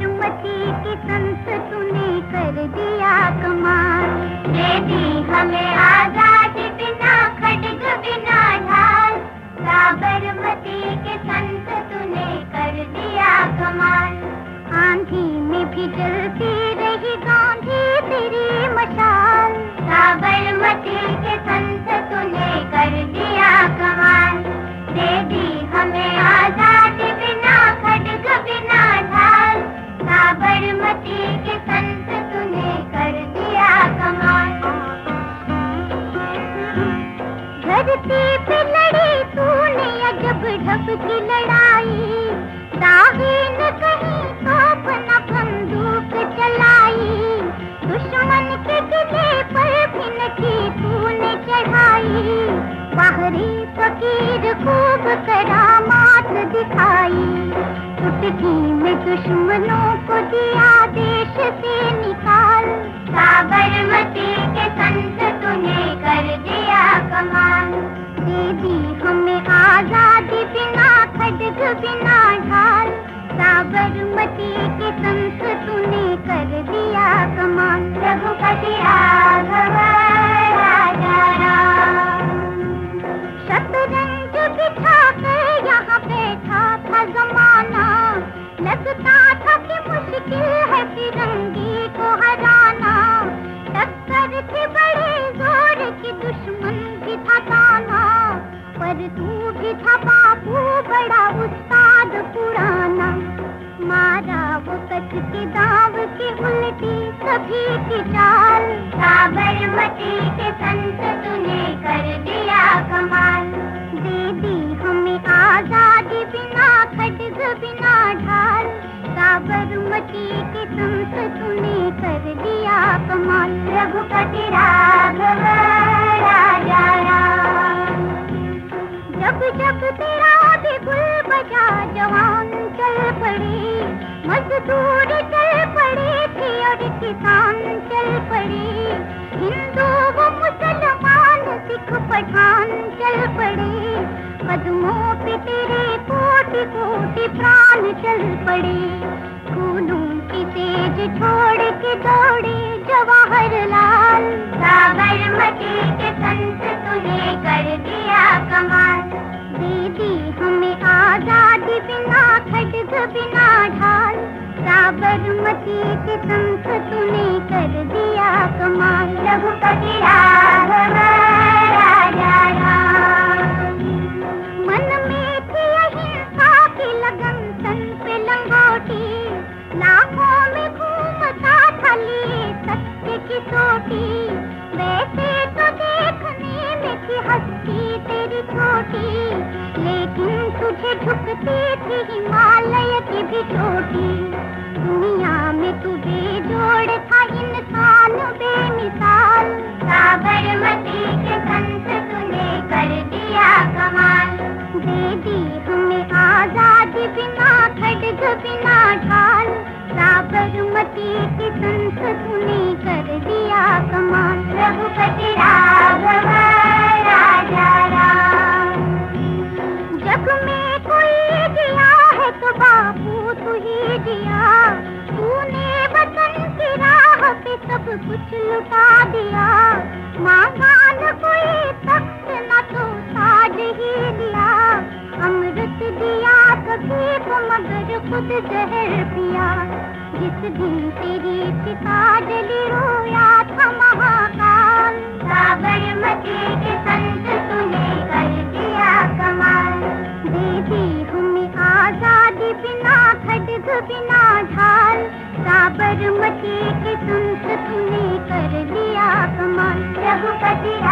साबरमती की संत तूने कर दिया कमाल। दे दी हमें आज़ादी बिना, खड़ग बिना ढाल। साबरमती के संत तूने कर दिया कमाल। आंधी में भी जलती पे लड़ी तूने अजब ढब की लड़ाई कहीं तोप न बंदूक चलाई। दुश्मन के पर भी तूने चढ़ाई। बाहरी फकीर खूब करामात दिखाई। चुटकी में दुश्मनों को दिया देश से निकाल। बिना ढाल साबरमती के संत तूने कर दिया कमाल रघुपति राघव राजा शतरंज बिठा कर यहाँ बैठा था जमाना। लगता था कि मुश्किल है फिरंगी पर तू भी था बाबू बड़ा उस्ताद पुराना। मारा वो कच के दाव की उल्टी सभी की चाल। साबरमती के संत तूने कर दिया कमाल। दे दी हमें आज़ादी बिना खड़ग, बिना ढाल। साबरमती के संत तूने कर दिया कमाल। रघुपति मजदूर चल पड़े थे और किसान चल पड़े। हिंदू व मुसलमान सिख पठान चल पड़े। कदमों पे तेरे कोटि कोटि प्राण चल पड़े। फूलों की तेज छोड़ के दौड़े जवाहरलाल। साबरमती के संत तूने कर दिया कमाल। दे दी हमें आज़ादी बिना खड़ग बिना साबरमती के संत तूने कर दिया कमाल रघुपति राघव मन में थी अहिंसा की लगन, तन पे लंगोटी, लाखों में घूमता था लिए सत्य की सोटी वैसे तो देखने में थी हस्ती तेरी छोटी, लेकिन तुझे झुकती थी हिमालय भी छोटी, दुनिया में तुझे जोड़ था इंसान बेमिसाल। साबरमती के संत तूने कर दिया कमाल। दे दी हमें आज़ादी बिना, खड़ग बिना ढाल। साबरमती के संत तूने कुछ लुटा दिया। मांगा कोई तख्त न तो ताज ही दिया। अमृत दिया, कभी को मगर खुद जहर पिया। जिस दिन तेरी पिता जली रोया था महाकाल। साबरमती के संत तूने कर दिया कमाल। दे दी हमें आज़ादी बिना खड़ग, बिना ढाल। साबरमती के संत तूने